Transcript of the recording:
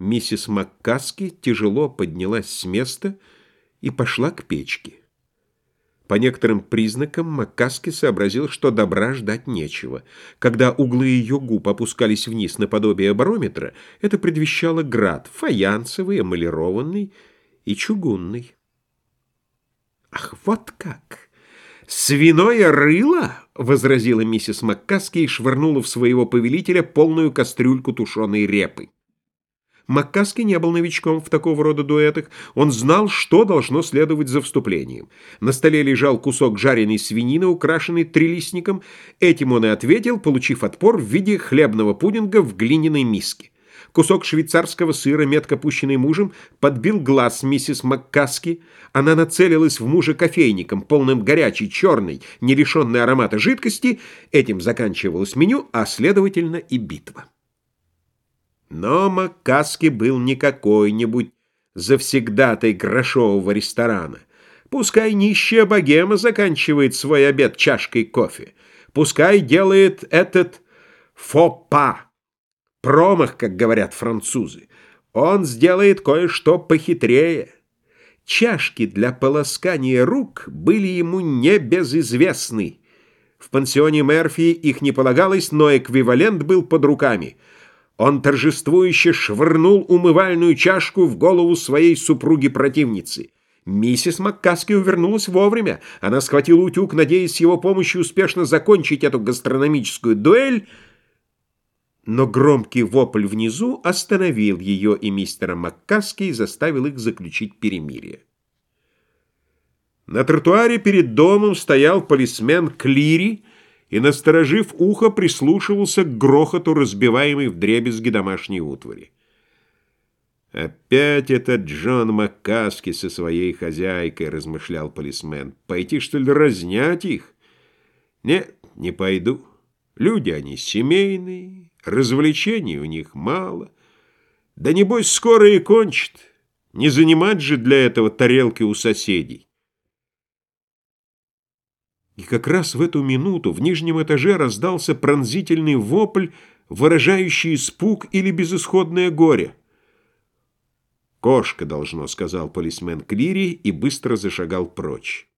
Миссис Маккаски тяжело поднялась с места и пошла к печке. По некоторым признакам Маккаски сообразил, что добра ждать нечего. Когда углы ее губ опускались вниз наподобие барометра, это предвещало град, фаянсовый, эмалированный и чугунный. «Ах, вот как! Свиное рыло!» — возразила миссис Маккаски и швырнула в своего повелителя полную кастрюльку тушеной репы. Маккаски не был новичком в такого рода дуэтах. Он знал, что должно следовать за вступлением. На столе лежал кусок жареной свинины, украшенный трилистником. Этим он и ответил, получив отпор в виде хлебного пудинга в глиняной миске. Кусок швейцарского сыра, метко пущенный мужем, подбил глаз миссис Маккаски. Она нацелилась в мужа кофейником, полным горячей, черной, не лишенной аромата жидкости. Этим заканчивалось меню, а следовательно и битва. Но Маккаски был не какой-нибудь завсегдатай грошового ресторана. Пускай нищая богема заканчивает свой обед чашкой кофе. Пускай делает этот фопа, промах, как говорят французы. Он сделает кое-что похитрее. Чашки для полоскания рук были ему небезызвестны. В пансионе Мерфи их не полагалось, но эквивалент был под руками — он торжествующе швырнул умывальную чашку в голову своей супруги-противницы. Миссис Маккаски увернулась вовремя. Она схватила утюг, надеясь с его помощью успешно закончить эту гастрономическую дуэль, но громкий вопль внизу остановил ее и мистера Маккаски и заставил их заключить перемирие. На тротуаре перед домом стоял полисмен Клири, и, насторожив ухо, прислушивался к грохоту разбиваемой вдребезги домашней утвари. «Опять этот Джон Маккаски со своей хозяйкой», — размышлял полисмен. «Пойти, что ли, разнять их?» «Нет, не пойду. Люди они семейные, развлечений у них мало. Да небось скоро и кончат. Не занимать же для этого тарелки у соседей». И как раз в эту минуту в нижнем этаже раздался пронзительный вопль, выражающий испуг или безысходное горе. «Кошка, должно», — сказал полисмен Клири и быстро зашагал прочь.